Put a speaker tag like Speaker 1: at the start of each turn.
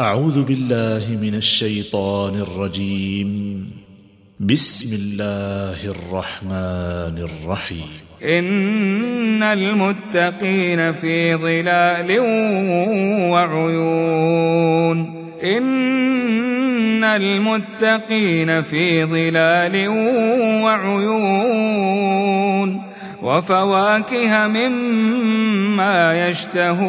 Speaker 1: أعوذ بالله من الشيطان الرجيم. بسم الله الرحمن الرحيم.
Speaker 2: إن المتقين في ظلال وعيون. إن المتقين في ظلال وعيون. وفواكه مما يشتهون.